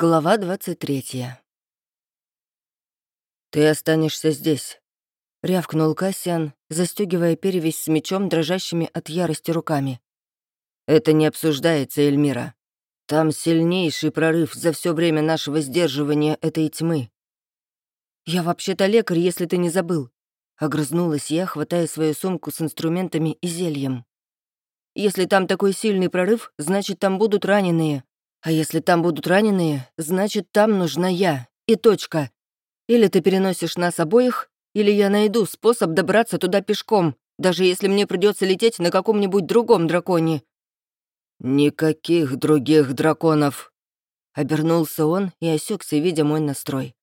Глава 23 «Ты останешься здесь», — рявкнул Кассиан, застегивая перевязь с мечом, дрожащими от ярости руками. «Это не обсуждается, Эльмира. Там сильнейший прорыв за все время нашего сдерживания этой тьмы». «Я вообще-то лекарь, если ты не забыл», — огрызнулась я, хватая свою сумку с инструментами и зельем. «Если там такой сильный прорыв, значит, там будут раненые, а если там будут раненые, значит, там нужна я. И точка. Или ты переносишь нас обоих, или я найду способ добраться туда пешком, даже если мне придется лететь на каком-нибудь другом драконе». «Никаких других драконов!» Обернулся он и осекся, видя мой настрой.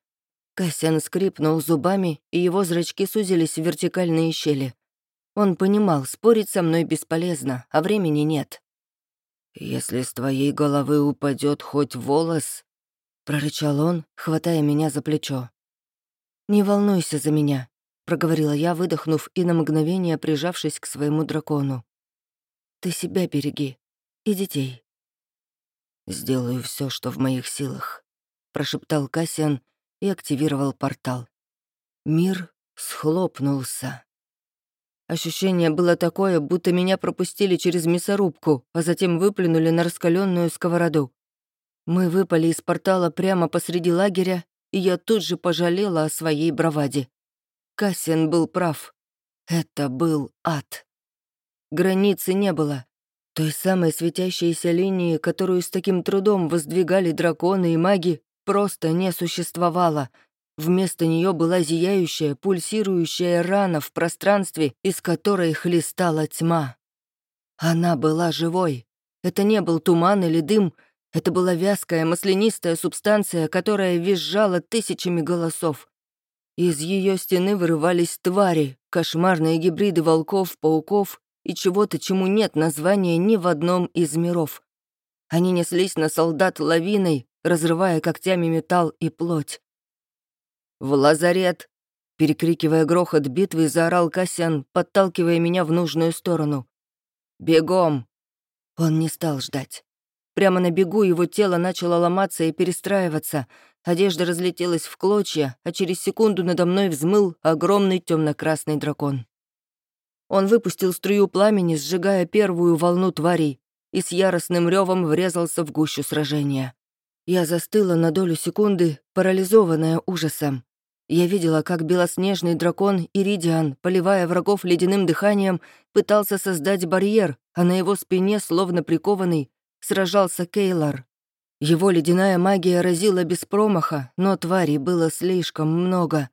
Кассиан скрипнул зубами, и его зрачки сузились в вертикальные щели. Он понимал, спорить со мной бесполезно, а времени нет. «Если с твоей головы упадет хоть волос...» — прорычал он, хватая меня за плечо. «Не волнуйся за меня», — проговорила я, выдохнув и на мгновение прижавшись к своему дракону. «Ты себя береги и детей». «Сделаю все, что в моих силах», — прошептал Кассиан и активировал портал. Мир схлопнулся. Ощущение было такое, будто меня пропустили через мясорубку, а затем выплюнули на раскаленную сковороду. Мы выпали из портала прямо посреди лагеря, и я тут же пожалела о своей браваде. Кассиан был прав. Это был ад. Границы не было. Той самой светящейся линии, которую с таким трудом воздвигали драконы и маги, просто не существовало — Вместо нее была зияющая, пульсирующая рана в пространстве, из которой хлестала тьма. Она была живой. Это не был туман или дым, это была вязкая, маслянистая субстанция, которая визжала тысячами голосов. Из ее стены вырывались твари, кошмарные гибриды волков, пауков и чего-то, чему нет названия ни в одном из миров. Они неслись на солдат лавиной, разрывая когтями металл и плоть. «В лазарет!» Перекрикивая грохот битвы, заорал Касян, подталкивая меня в нужную сторону. «Бегом!» Он не стал ждать. Прямо на бегу его тело начало ломаться и перестраиваться. Одежда разлетелась в клочья, а через секунду надо мной взмыл огромный темно-красный дракон. Он выпустил струю пламени, сжигая первую волну тварей, и с яростным ревом врезался в гущу сражения. Я застыла на долю секунды, парализованная ужасом. Я видела, как белоснежный дракон Иридиан, поливая врагов ледяным дыханием, пытался создать барьер, а на его спине, словно прикованный, сражался Кейлар. Его ледяная магия разила без промаха, но тварей было слишком много.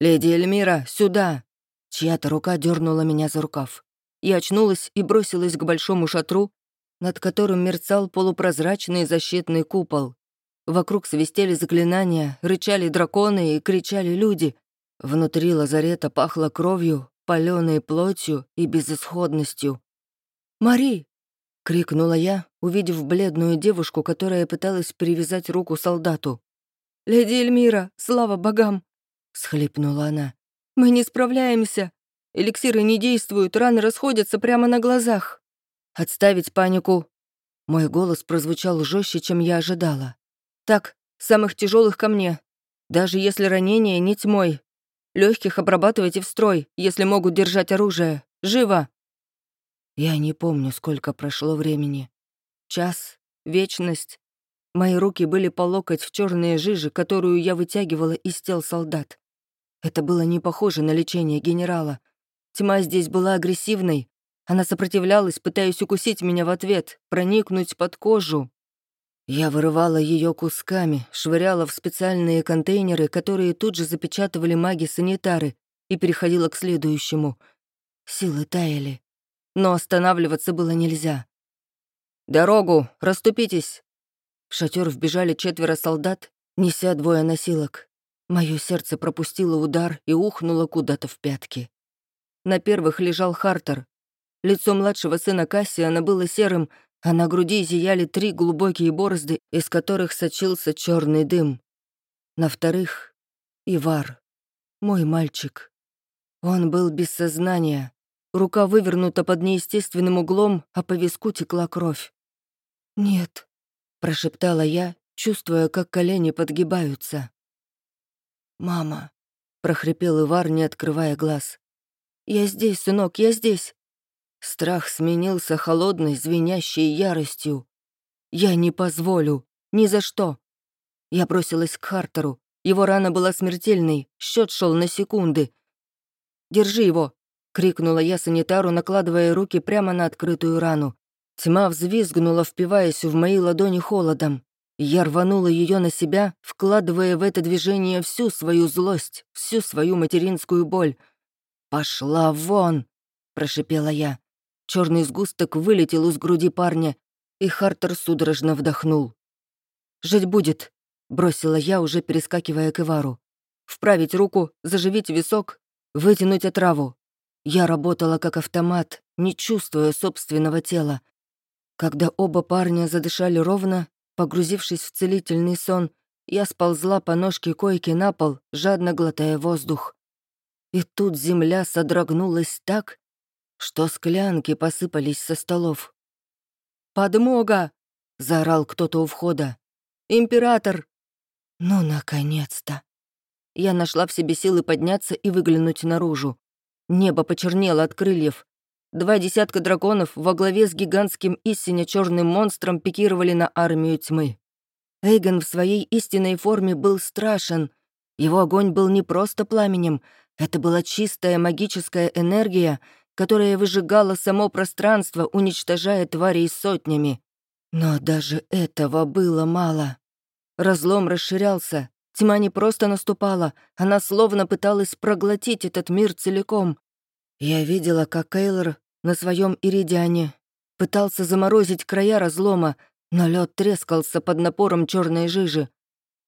«Леди Эльмира, сюда!» Чья-то рука дернула меня за рукав. Я очнулась и бросилась к большому шатру, над которым мерцал полупрозрачный защитный купол. Вокруг свистели заклинания, рычали драконы и кричали люди. Внутри лазарета пахло кровью, паленой плотью и безысходностью. «Мари!» — крикнула я, увидев бледную девушку, которая пыталась привязать руку солдату. «Леди Эльмира, слава богам!» — схлипнула она. «Мы не справляемся. Эликсиры не действуют, раны расходятся прямо на глазах. Отставить панику!» Мой голос прозвучал жестче, чем я ожидала. Так, самых тяжелых ко мне. Даже если ранение не тьмой. Легких обрабатывайте в строй, если могут держать оружие. Живо!» Я не помню, сколько прошло времени. Час, вечность. Мои руки были по локоть в черные жижи, которую я вытягивала из тел солдат. Это было не похоже на лечение генерала. Тьма здесь была агрессивной. Она сопротивлялась, пытаясь укусить меня в ответ, проникнуть под кожу, я вырывала ее кусками, швыряла в специальные контейнеры, которые тут же запечатывали маги-санитары, и переходила к следующему. Силы таяли. Но останавливаться было нельзя. «Дорогу! Раступитесь!» В шатер вбежали четверо солдат, неся двое носилок. Мое сердце пропустило удар и ухнуло куда-то в пятки. На первых лежал Хартер. Лицо младшего сына Кассиана было серым, а на груди зияли три глубокие борозды, из которых сочился черный дым. На вторых — Ивар, мой мальчик. Он был без сознания, рука вывернута под неестественным углом, а по виску текла кровь. «Нет», — прошептала я, чувствуя, как колени подгибаются. «Мама», — прохрипел Ивар, не открывая глаз. «Я здесь, сынок, я здесь». Страх сменился холодной, звенящей яростью. «Я не позволю. Ни за что». Я бросилась к Хартеру. Его рана была смертельной, счет шел на секунды. «Держи его!» — крикнула я санитару, накладывая руки прямо на открытую рану. Тьма взвизгнула, впиваясь в мои ладони холодом. Я рванула ее на себя, вкладывая в это движение всю свою злость, всю свою материнскую боль. «Пошла вон!» — прошипела я. Черный сгусток вылетел из груди парня, и Хартер судорожно вдохнул. «Жить будет», — бросила я, уже перескакивая к Ивару. «Вправить руку, заживить висок, вытянуть отраву». Я работала как автомат, не чувствуя собственного тела. Когда оба парня задышали ровно, Погрузившись в целительный сон, я сползла по ножке койки на пол, жадно глотая воздух. И тут земля содрогнулась так, что склянки посыпались со столов. «Подмога!» — заорал кто-то у входа. «Император!» «Ну, наконец-то!» Я нашла в себе силы подняться и выглянуть наружу. Небо почернело от крыльев. Два десятка драконов во главе с гигантским истинно черным монстром пикировали на армию тьмы. Эйгон в своей истинной форме был страшен. Его огонь был не просто пламенем, это была чистая магическая энергия, которая выжигала само пространство, уничтожая тварей сотнями. Но даже этого было мало. Разлом расширялся, тьма не просто наступала, она словно пыталась проглотить этот мир целиком. Я видела, как Кейлор на своем иридиане пытался заморозить края разлома, но лед трескался под напором черной жижи.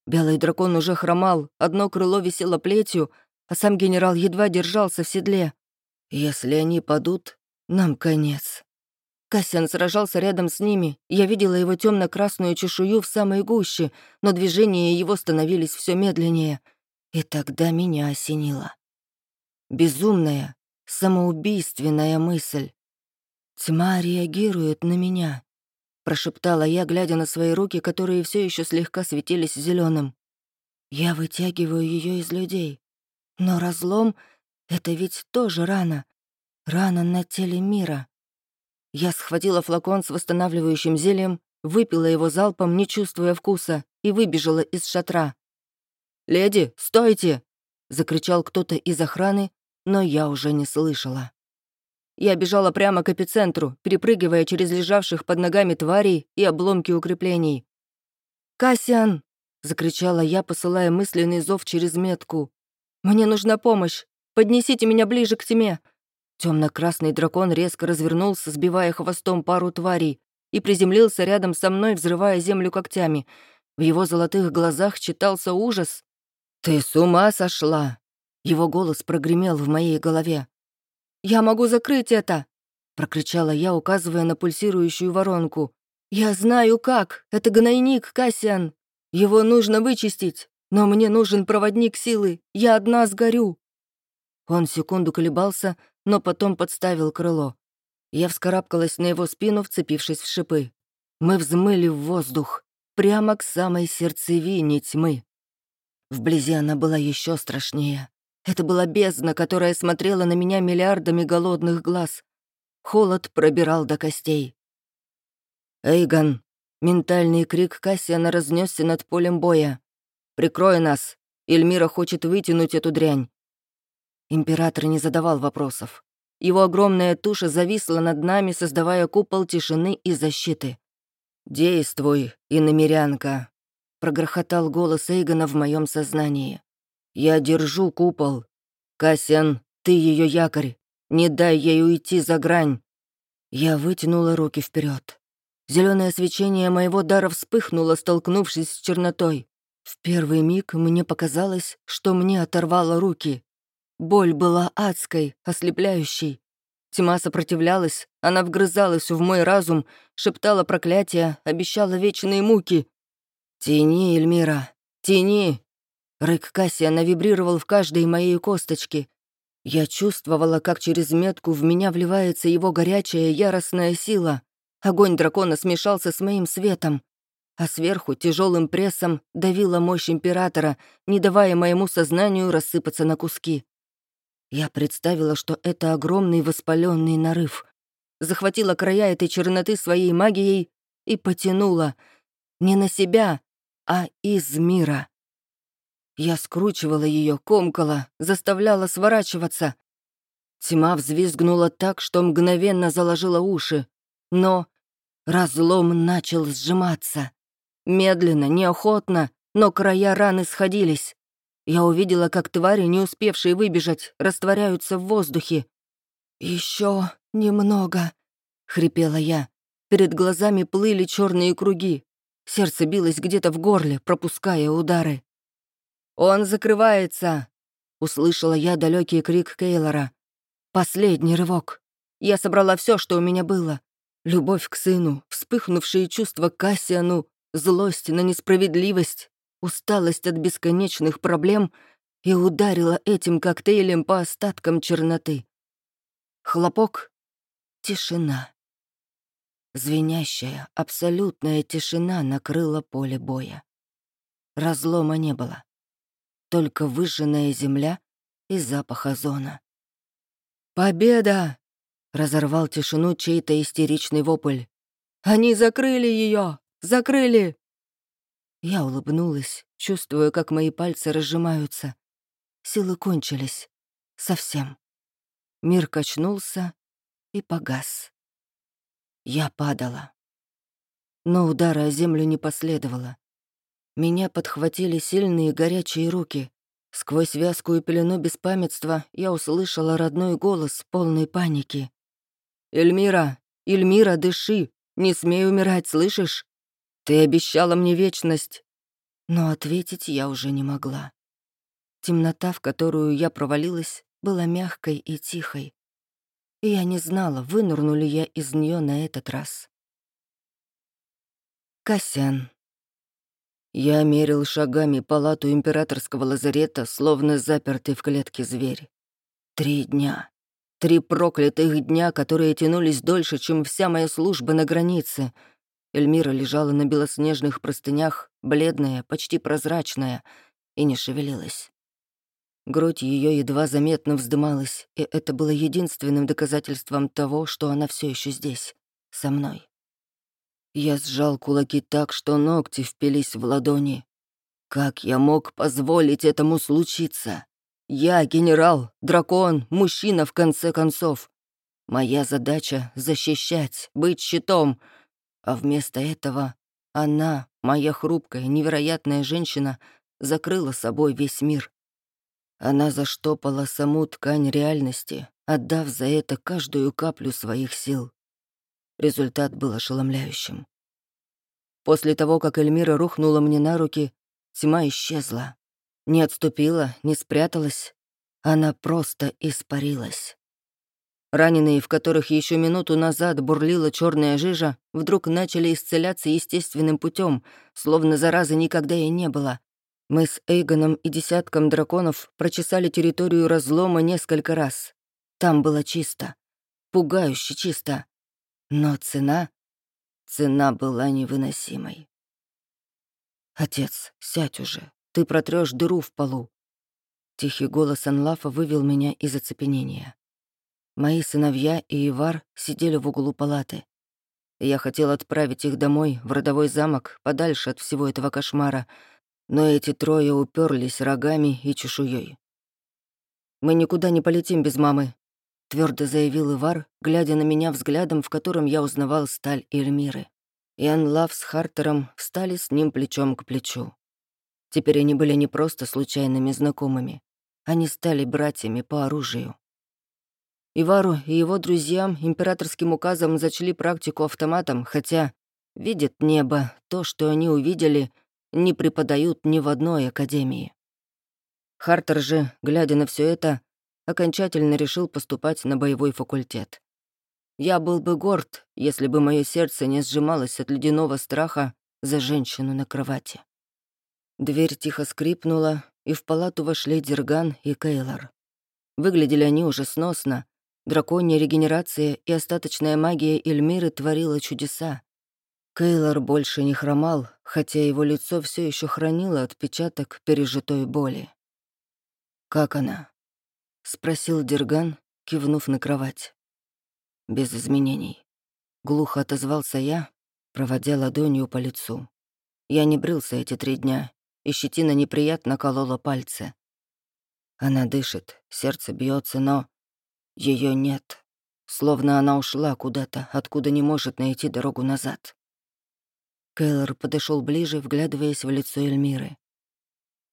Белый дракон уже хромал, одно крыло висело плетью, а сам генерал едва держался в седле. Если они падут, нам конец. Кассиан сражался рядом с ними, я видела его темно красную чешую в самой гуще, но движения его становились все медленнее. И тогда меня осенило. Безумная, самоубийственная мысль. «Тьма реагирует на меня», — прошептала я, глядя на свои руки, которые все еще слегка светились зеленым. «Я вытягиваю ее из людей. Но разлом — это ведь тоже рана. Рана на теле мира». Я схватила флакон с восстанавливающим зельем, выпила его залпом, не чувствуя вкуса, и выбежала из шатра. «Леди, стойте!» — закричал кто-то из охраны, но я уже не слышала. Я бежала прямо к эпицентру, перепрыгивая через лежавших под ногами тварей и обломки укреплений. «Кассиан!» — закричала я, посылая мысленный зов через метку. «Мне нужна помощь! Поднесите меня ближе к тьме!» Темно-красный дракон резко развернулся, сбивая хвостом пару тварей, и приземлился рядом со мной, взрывая землю когтями. В его золотых глазах читался ужас. «Ты с ума сошла!» Его голос прогремел в моей голове. «Я могу закрыть это!» — прокричала я, указывая на пульсирующую воронку. «Я знаю как! Это гнойник, Кассиан! Его нужно вычистить, но мне нужен проводник силы, я одна сгорю!» Он секунду колебался, но потом подставил крыло. Я вскарабкалась на его спину, вцепившись в шипы. Мы взмыли в воздух, прямо к самой сердцевине тьмы. Вблизи она была еще страшнее. Это была бездна, которая смотрела на меня миллиардами голодных глаз. Холод пробирал до костей. «Эйгон!» — ментальный крик Кассиана разнесся над полем боя. «Прикрой нас! Эльмира хочет вытянуть эту дрянь!» Император не задавал вопросов. Его огромная туша зависла над нами, создавая купол тишины и защиты. «Действуй, иномерянка!» — прогрохотал голос Эйгона в моем сознании. Я держу купол. Кассиан, ты ее якорь. Не дай ей уйти за грань. Я вытянула руки вперед. Зеленое свечение моего дара вспыхнуло, столкнувшись с чернотой. В первый миг мне показалось, что мне оторвало руки. Боль была адской, ослепляющей. Тьма сопротивлялась, она вгрызалась в мой разум, шептала проклятия, обещала вечные муки. «Тяни, Эльмира, тяни, Рык Кассиана вибрировал в каждой моей косточке. Я чувствовала, как через метку в меня вливается его горячая яростная сила. Огонь дракона смешался с моим светом. а сверху тяжелым прессом давила мощь императора, не давая моему сознанию рассыпаться на куски. Я представила, что это огромный воспаленный нарыв. Захватила края этой черноты своей магией и потянула не на себя, а из мира. Я скручивала ее, комкала, заставляла сворачиваться. Тьма взвизгнула так, что мгновенно заложила уши. Но разлом начал сжиматься. Медленно, неохотно, но края раны сходились. Я увидела, как твари, не успевшие выбежать, растворяются в воздухе. Еще немного», — хрипела я. Перед глазами плыли черные круги. Сердце билось где-то в горле, пропуская удары. «Он закрывается!» — услышала я далекий крик Кейлора. Последний рывок. Я собрала все, что у меня было. Любовь к сыну, вспыхнувшие чувства к Кассиану, злость на несправедливость, усталость от бесконечных проблем и ударила этим коктейлем по остаткам черноты. Хлопок — тишина. Звенящая, абсолютная тишина накрыла поле боя. Разлома не было. Только выжженная земля и запах озона. «Победа!» — разорвал тишину чей-то истеричный вопль. «Они закрыли ее! Закрыли!» Я улыбнулась, чувствуя, как мои пальцы разжимаются. Силы кончились. Совсем. Мир качнулся и погас. Я падала. Но удара о землю не последовало. Меня подхватили сильные горячие руки. Сквозь вязкую пелену беспамятства я услышала родной голос полной паники. «Эльмира! Эльмира, дыши! Не смей умирать, слышишь? Ты обещала мне вечность!» Но ответить я уже не могла. Темнота, в которую я провалилась, была мягкой и тихой и я не знала, вынырну ли я из нее на этот раз. Касян. Я мерил шагами палату императорского лазарета, словно запертый в клетке зверь. Три дня. Три проклятых дня, которые тянулись дольше, чем вся моя служба на границе. Эльмира лежала на белоснежных простынях, бледная, почти прозрачная, и не шевелилась. Грудь ее едва заметно вздымалась, и это было единственным доказательством того, что она все еще здесь, со мной. Я сжал кулаки так, что ногти впились в ладони. Как я мог позволить этому случиться? Я генерал, дракон, мужчина, в конце концов. Моя задача — защищать, быть щитом. А вместо этого она, моя хрупкая, невероятная женщина, закрыла собой весь мир. Она заштопала саму ткань реальности, отдав за это каждую каплю своих сил. Результат был ошеломляющим. После того, как Эльмира рухнула мне на руки, тьма исчезла. Не отступила, не спряталась. Она просто испарилась. Раненые, в которых еще минуту назад бурлила черная жижа, вдруг начали исцеляться естественным путем, словно заразы никогда и не было, мы с Эйгоном и десятком драконов прочесали территорию разлома несколько раз. Там было чисто. Пугающе чисто. Но цена... Цена была невыносимой. «Отец, сядь уже. Ты протрешь дыру в полу». Тихий голос Анлафа вывел меня из оцепенения. Мои сыновья и Ивар сидели в углу палаты. Я хотел отправить их домой, в родовой замок, подальше от всего этого кошмара, но эти трое уперлись рогами и чешуей. «Мы никуда не полетим без мамы», — твердо заявил Ивар, глядя на меня взглядом, в котором я узнавал сталь Эльмиры. И Анлав с Хартером встали с ним плечом к плечу. Теперь они были не просто случайными знакомыми. Они стали братьями по оружию. Ивару и его друзьям императорским указом зачли практику автоматом, хотя видят небо, то, что они увидели, не преподают ни в одной академии. Хартер же, глядя на все это, окончательно решил поступать на боевой факультет. Я был бы горд, если бы мое сердце не сжималось от ледяного страха за женщину на кровати. Дверь тихо скрипнула, и в палату вошли Дерган и Кейлор. Выглядели они уже сносно. Драконья регенерация и остаточная магия Эльмиры творила чудеса. Кейлор больше не хромал, хотя его лицо все еще хранило отпечаток пережитой боли. «Как она?» — спросил Дерган, кивнув на кровать. «Без изменений». Глухо отозвался я, проводя ладонью по лицу. Я не брился эти три дня, и щетина неприятно колола пальцы. Она дышит, сердце бьется, но ее нет. Словно она ушла куда-то, откуда не может найти дорогу назад. Кейлор подошел ближе, вглядываясь в лицо Эльмиры.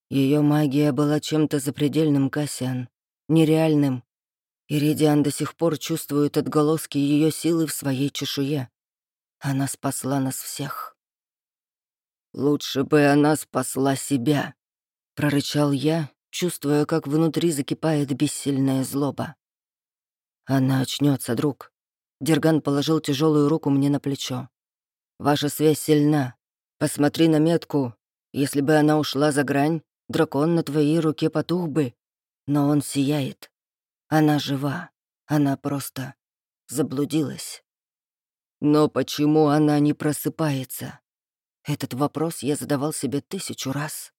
Ее магия была чем-то запредельным, Кассиан, нереальным. Иридиан до сих пор чувствует отголоски ее силы в своей чешуе. Она спасла нас всех. «Лучше бы она спасла себя», — прорычал я, чувствуя, как внутри закипает бессильная злоба. Она очнется, друг. Дерган положил тяжелую руку мне на плечо. Ваша связь сильна. Посмотри на метку. Если бы она ушла за грань, дракон на твоей руке потух бы. Но он сияет. Она жива. Она просто заблудилась. Но почему она не просыпается? Этот вопрос я задавал себе тысячу раз.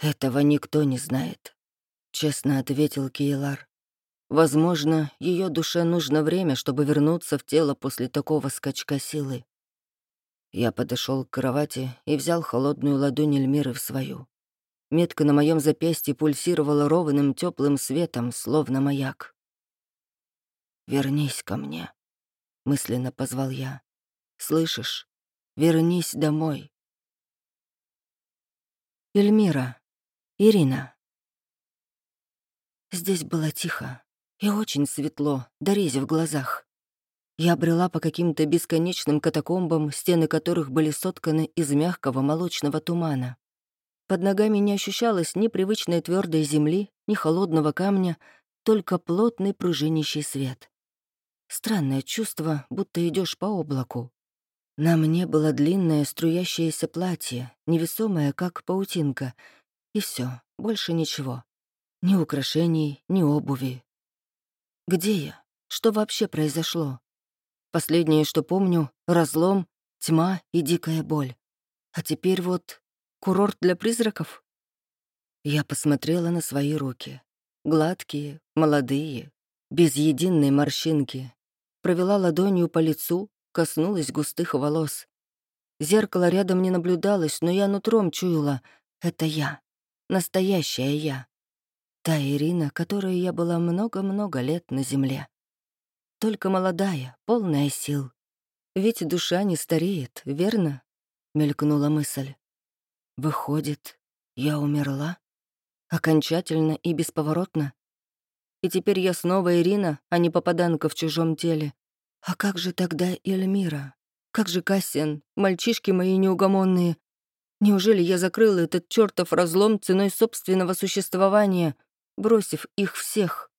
«Этого никто не знает», — честно ответил Кейлар. «Возможно, ее душе нужно время, чтобы вернуться в тело после такого скачка силы. Я подошел к кровати и взял холодную ладонь Эльмиры в свою. Метка на моем запястье пульсировала ровным теплым светом, словно маяк. «Вернись ко мне», — мысленно позвал я. «Слышишь? Вернись домой». Эльмира. Ирина. Здесь было тихо и очень светло, до в глазах. Я брела по каким-то бесконечным катакомбам, стены которых были сотканы из мягкого молочного тумана. Под ногами не ощущалось ни привычной твердой земли, ни холодного камня, только плотный пружинищий свет. Странное чувство, будто идешь по облаку. На мне было длинное струящееся платье, невесомое, как паутинка, и все, больше ничего. Ни украшений, ни обуви. Где я? Что вообще произошло? Последнее, что помню — разлом, тьма и дикая боль. А теперь вот курорт для призраков. Я посмотрела на свои руки. Гладкие, молодые, без единой морщинки. Провела ладонью по лицу, коснулась густых волос. Зеркало рядом не наблюдалось, но я нутром чуяла — это я, настоящая я. Та Ирина, которой я была много-много лет на земле только молодая, полная сил. Ведь душа не стареет, верно? Мелькнула мысль. Выходит, я умерла? Окончательно и бесповоротно? И теперь я снова Ирина, а не попаданка в чужом теле. А как же тогда Эльмира? Как же Кассиан, мальчишки мои неугомонные? Неужели я закрыла этот чертов разлом ценой собственного существования, бросив их всех?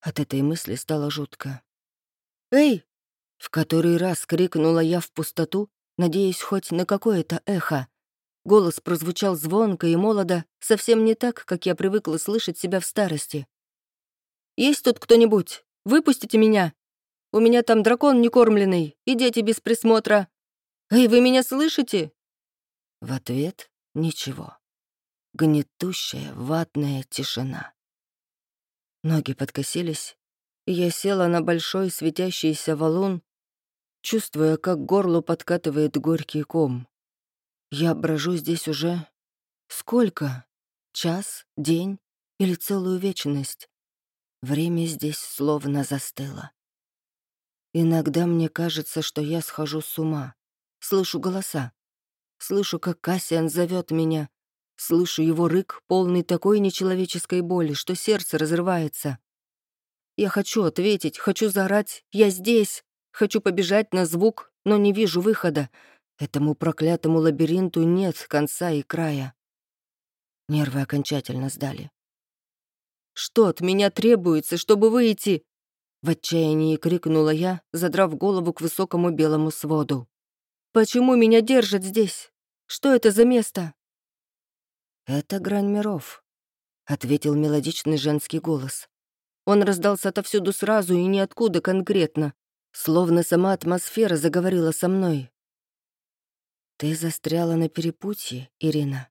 От этой мысли стало жутко. «Эй!» — в который раз крикнула я в пустоту, надеясь хоть на какое-то эхо. Голос прозвучал звонко и молодо, совсем не так, как я привыкла слышать себя в старости. «Есть тут кто-нибудь? Выпустите меня! У меня там дракон некормленный и дети без присмотра. Эй, вы меня слышите?» В ответ — ничего. Гнетущая ватная тишина. Ноги подкосились, и я села на большой светящийся валун, чувствуя, как горло подкатывает горький ком. Я брожу здесь уже... Сколько? Час? День? Или целую вечность? Время здесь словно застыло. Иногда мне кажется, что я схожу с ума. Слышу голоса. Слышу, как Кассиан зовет меня, Слышу его рык, полный такой нечеловеческой боли, что сердце разрывается. Я хочу ответить, хочу заорать «Я здесь!» Хочу побежать на звук, но не вижу выхода. Этому проклятому лабиринту нет конца и края. Нервы окончательно сдали. «Что от меня требуется, чтобы выйти?» В отчаянии крикнула я, задрав голову к высокому белому своду. «Почему меня держат здесь? Что это за место?» «Это грань миров», — ответил мелодичный женский голос. Он раздался отовсюду сразу и ниоткуда конкретно, словно сама атмосфера заговорила со мной. Ты застряла на перепутье, Ирина.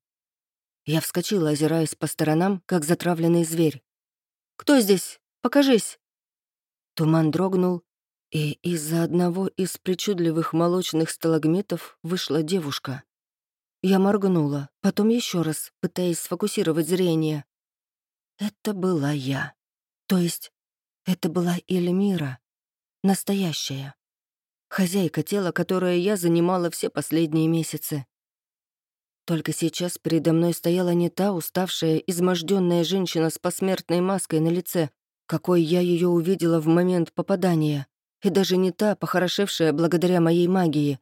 Я вскочила, озираясь по сторонам, как затравленный зверь. «Кто здесь? Покажись!» Туман дрогнул, и из-за одного из причудливых молочных сталагмитов вышла девушка. Я моргнула, потом еще раз, пытаясь сфокусировать зрение. Это была я. То есть, это была Эльмира. Настоящая. Хозяйка тела, которое я занимала все последние месяцы. Только сейчас передо мной стояла не та уставшая, изможденная женщина с посмертной маской на лице, какой я ее увидела в момент попадания, и даже не та, похорошевшая благодаря моей магии.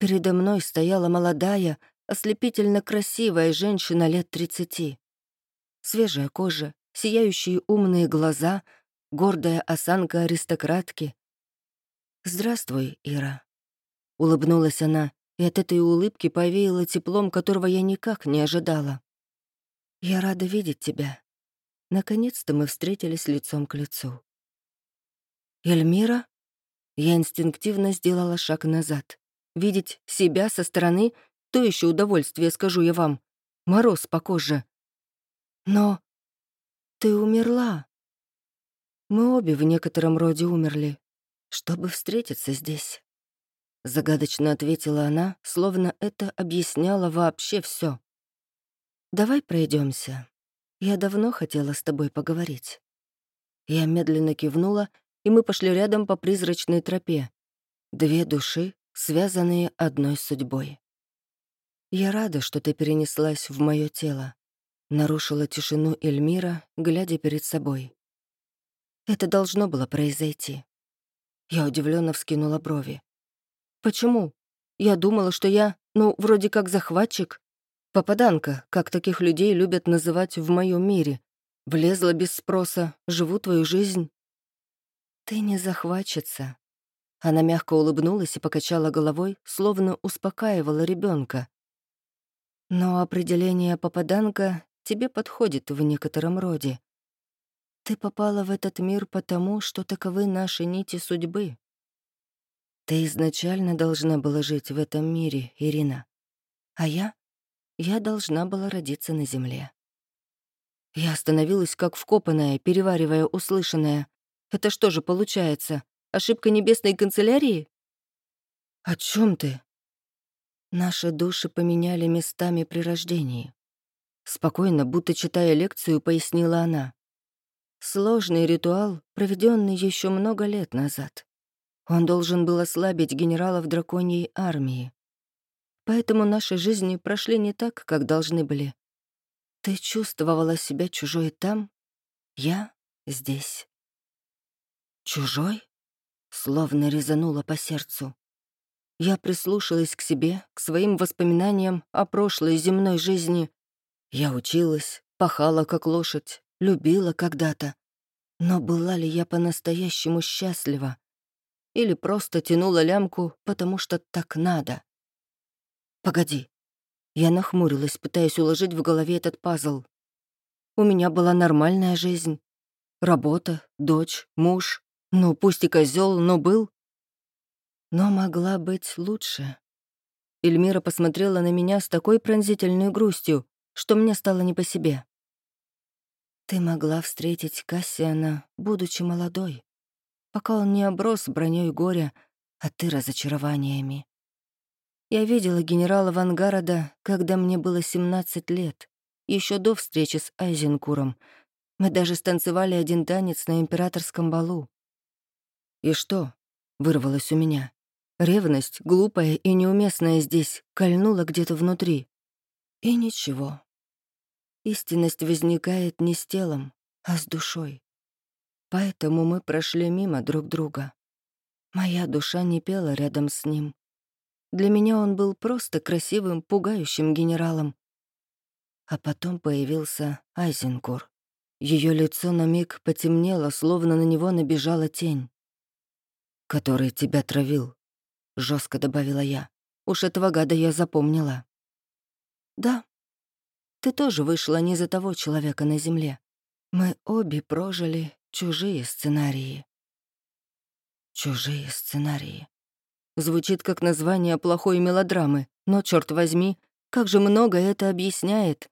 Передо мной стояла молодая, ослепительно красивая женщина лет тридцати. Свежая кожа, сияющие умные глаза, гордая осанка аристократки. «Здравствуй, Ира», — улыбнулась она, и от этой улыбки повеяло теплом, которого я никак не ожидала. «Я рада видеть тебя. Наконец-то мы встретились лицом к лицу». «Эльмира?» Я инстинктивно сделала шаг назад. Видеть себя со стороны — то еще удовольствие, скажу я вам. Мороз по коже. Но ты умерла. Мы обе в некотором роде умерли, чтобы встретиться здесь. Загадочно ответила она, словно это объясняло вообще все. «Давай пройдемся. Я давно хотела с тобой поговорить». Я медленно кивнула, и мы пошли рядом по призрачной тропе. Две души, связанные одной судьбой. «Я рада, что ты перенеслась в мое тело», — нарушила тишину Эльмира, глядя перед собой. «Это должно было произойти». Я удивленно вскинула брови. Почему? Я думала, что я, ну, вроде как захватчик. Попаданка, как таких людей любят называть в моем мире. Влезла без спроса, живу твою жизнь. Ты не захватчица. Она мягко улыбнулась и покачала головой, словно успокаивала ребенка. Но определение попаданка тебе подходит в некотором роде. Ты попала в этот мир потому, что таковы наши нити судьбы. Ты изначально должна была жить в этом мире, Ирина. А я? Я должна была родиться на земле. Я остановилась как вкопанная, переваривая услышанное. Это что же получается? Ошибка небесной канцелярии? О чем ты? Наши души поменяли местами при рождении. Спокойно, будто читая лекцию, пояснила она. Сложный ритуал, проведенный еще много лет назад. Он должен был ослабить генералов драконьей армии. Поэтому наши жизни прошли не так, как должны были. Ты чувствовала себя чужой там, я здесь. Чужой? Словно резануло по сердцу. Я прислушалась к себе, к своим воспоминаниям о прошлой земной жизни. Я училась, пахала как лошадь, любила когда-то. Но была ли я по-настоящему счастлива? или просто тянула лямку, потому что так надо. «Погоди». Я нахмурилась, пытаясь уложить в голове этот пазл. У меня была нормальная жизнь. Работа, дочь, муж. Ну, пусть и козел, но был. Но могла быть лучше. Эльмира посмотрела на меня с такой пронзительной грустью, что мне стало не по себе. Ты могла встретить Кассиана, будучи молодой пока он не оброс броней горя, а ты разочарованиями. Я видела генерала Вангарода, когда мне было 17 лет, еще до встречи с Айзенкуром. Мы даже станцевали один танец на императорском балу. «И что?» — вырвалось у меня. Ревность, глупая и неуместная здесь, кольнула где-то внутри. И ничего. Истинность возникает не с телом, а с душой. Поэтому мы прошли мимо друг друга. Моя душа не пела рядом с ним. Для меня он был просто красивым, пугающим генералом. А потом появился Айзенкур. Ее лицо на миг потемнело, словно на него набежала тень. «Который тебя травил», — жестко добавила я. Уж этого гада я запомнила. «Да, ты тоже вышла не за того человека на земле. Мы обе прожили Чужие сценарии. Чужие сценарии. Звучит как название плохой мелодрамы, но, черт возьми, как же много это объясняет.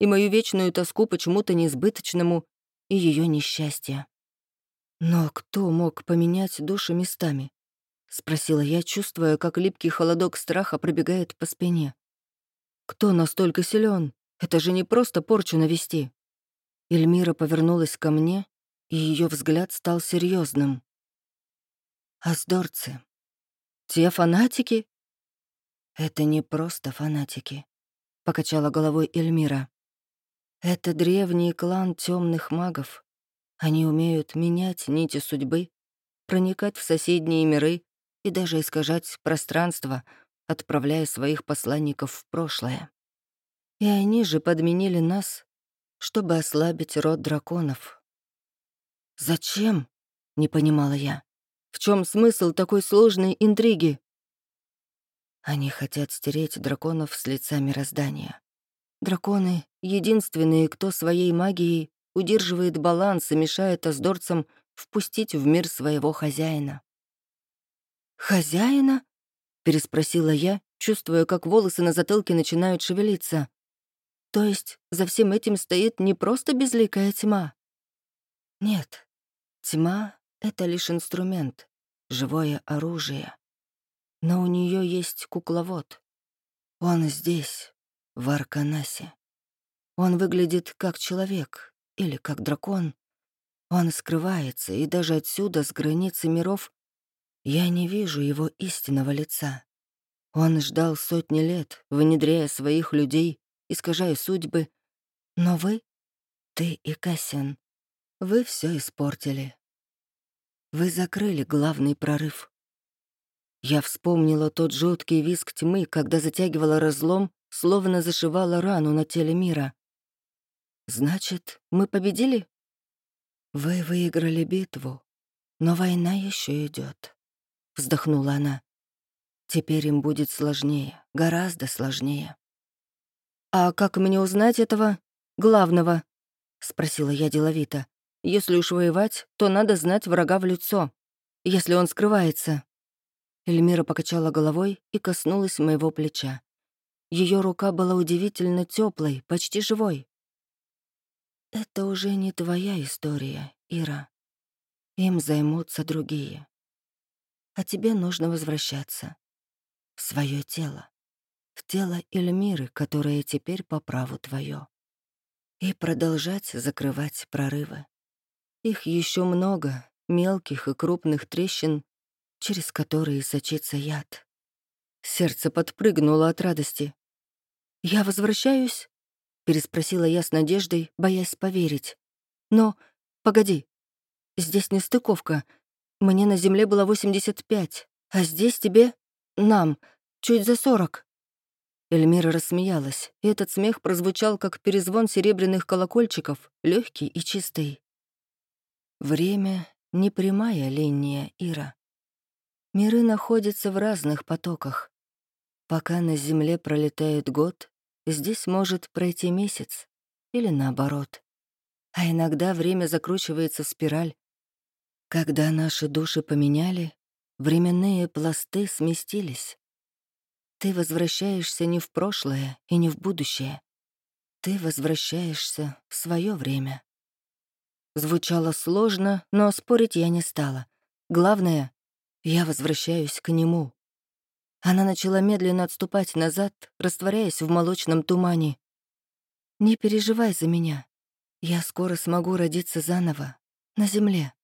И мою вечную тоску почему-то несбыточному, и ее несчастье. Но кто мог поменять души местами? Спросила я, чувствуя, как липкий холодок страха пробегает по спине. Кто настолько силен? Это же не просто порчу навести. Эльмира повернулась ко мне, и ее взгляд стал серьезным. Аздорцы. Те фанатики? Это не просто фанатики, покачала головой Эльмира. Это древний клан темных магов. Они умеют менять нити судьбы, проникать в соседние миры и даже искажать пространство, отправляя своих посланников в прошлое. И они же подменили нас, чтобы ослабить род драконов. «Зачем?» — не понимала я. «В чем смысл такой сложной интриги?» Они хотят стереть драконов с лица мироздания. Драконы — единственные, кто своей магией удерживает баланс и мешает аздорцам впустить в мир своего хозяина. «Хозяина?» — переспросила я, чувствуя, как волосы на затылке начинают шевелиться. «То есть за всем этим стоит не просто безликая тьма?» «Нет, тьма — это лишь инструмент, живое оружие. Но у нее есть кукловод. Он здесь, в Арканасе. Он выглядит как человек или как дракон. Он скрывается, и даже отсюда, с границы миров, я не вижу его истинного лица. Он ждал сотни лет, внедряя своих людей, искажая судьбы. Но вы, ты и Кассиан, вы все испортили. Вы закрыли главный прорыв. Я вспомнила тот жуткий визг тьмы, когда затягивала разлом, словно зашивала рану на теле мира. «Значит, мы победили?» «Вы выиграли битву, но война еще идет, вздохнула она. «Теперь им будет сложнее, гораздо сложнее». «А как мне узнать этого главного?» — спросила я деловито. «Если уж воевать, то надо знать врага в лицо, если он скрывается». Эльмира покачала головой и коснулась моего плеча. Ее рука была удивительно теплой, почти живой. «Это уже не твоя история, Ира. Им займутся другие. А тебе нужно возвращаться. В свое тело. В тело Эльмиры, которое теперь по праву твое. И продолжать закрывать прорывы. Их еще много, мелких и крупных трещин, через которые сочится яд. Сердце подпрыгнуло от радости. «Я возвращаюсь?» — переспросила я с надеждой, боясь поверить. «Но, погоди, здесь не стыковка. Мне на Земле было 85, а здесь тебе, нам, чуть за 40». Эльмира рассмеялась, и этот смех прозвучал, как перезвон серебряных колокольчиков, легкий и чистый. Время — не прямая линия, Ира. Миры находятся в разных потоках. Пока на Земле пролетает год, здесь может пройти месяц или наоборот. А иногда время закручивается в спираль. Когда наши души поменяли, временные пласты сместились. Ты возвращаешься не в прошлое и не в будущее. Ты возвращаешься в свое время. Звучало сложно, но спорить я не стала. Главное, я возвращаюсь к нему. Она начала медленно отступать назад, растворяясь в молочном тумане. «Не переживай за меня. Я скоро смогу родиться заново, на земле,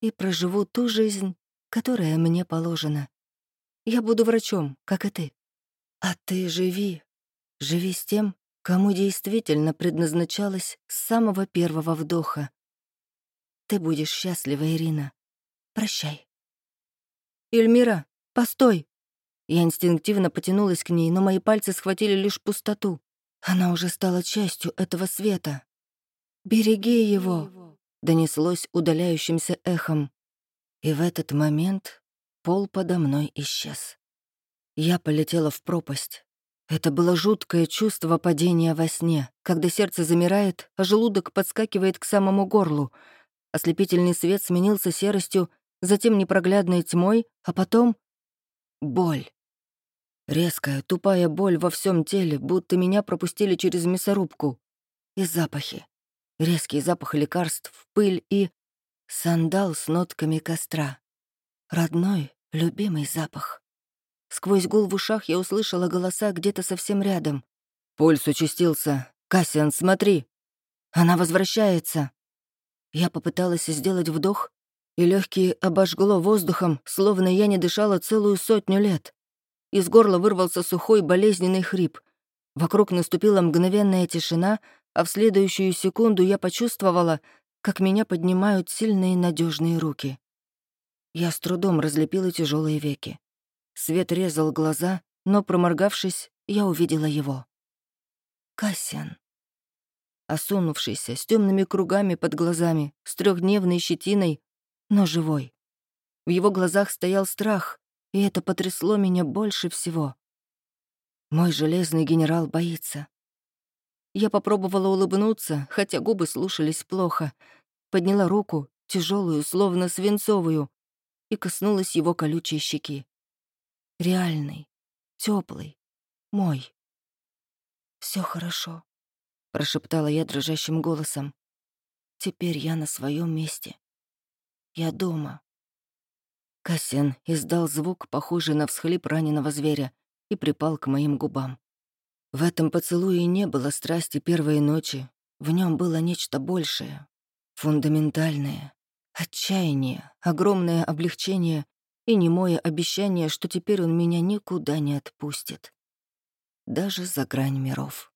и проживу ту жизнь, которая мне положена. Я буду врачом, как и ты. А ты живи. Живи с тем, кому действительно предназначалось с самого первого вдоха. Ты будешь счастлива, Ирина. Прощай. «Эльмира, постой!» Я инстинктивно потянулась к ней, но мои пальцы схватили лишь пустоту. Она уже стала частью этого света. «Береги его!» — донеслось удаляющимся эхом. И в этот момент пол подо мной исчез. Я полетела в пропасть. Это было жуткое чувство падения во сне, когда сердце замирает, а желудок подскакивает к самому горлу. Ослепительный свет сменился серостью, затем непроглядной тьмой, а потом боль. Резкая, тупая боль во всем теле, будто меня пропустили через мясорубку. И запахи. Резкий запах лекарств, пыль и... Сандал с нотками костра. Родной, любимый запах. Сквозь гул в ушах я услышала голоса где-то совсем рядом. Пульс участился. «Кассиан, смотри!» «Она возвращается!» Я попыталась сделать вдох, и легкие обожгло воздухом, словно я не дышала целую сотню лет. Из горла вырвался сухой болезненный хрип. Вокруг наступила мгновенная тишина, а в следующую секунду я почувствовала, как меня поднимают сильные надежные руки. Я с трудом разлепила тяжелые веки. Свет резал глаза, но, проморгавшись, я увидела его. Кассиан. Осунувшийся, с темными кругами под глазами, с трехдневной щетиной, но живой. В его глазах стоял страх, и это потрясло меня больше всего. Мой железный генерал боится. Я попробовала улыбнуться, хотя губы слушались плохо. Подняла руку, тяжелую, словно свинцовую, и коснулась его колючей щеки. Реальный, теплый, мой. Все хорошо», — прошептала я дрожащим голосом. «Теперь я на своем месте. Я дома». Кассиан издал звук, похожий на всхлип раненого зверя, и припал к моим губам. В этом поцелуе не было страсти первой ночи, в нем было нечто большее, фундаментальное, отчаяние, огромное облегчение и немое обещание, что теперь он меня никуда не отпустит. Даже за грань миров.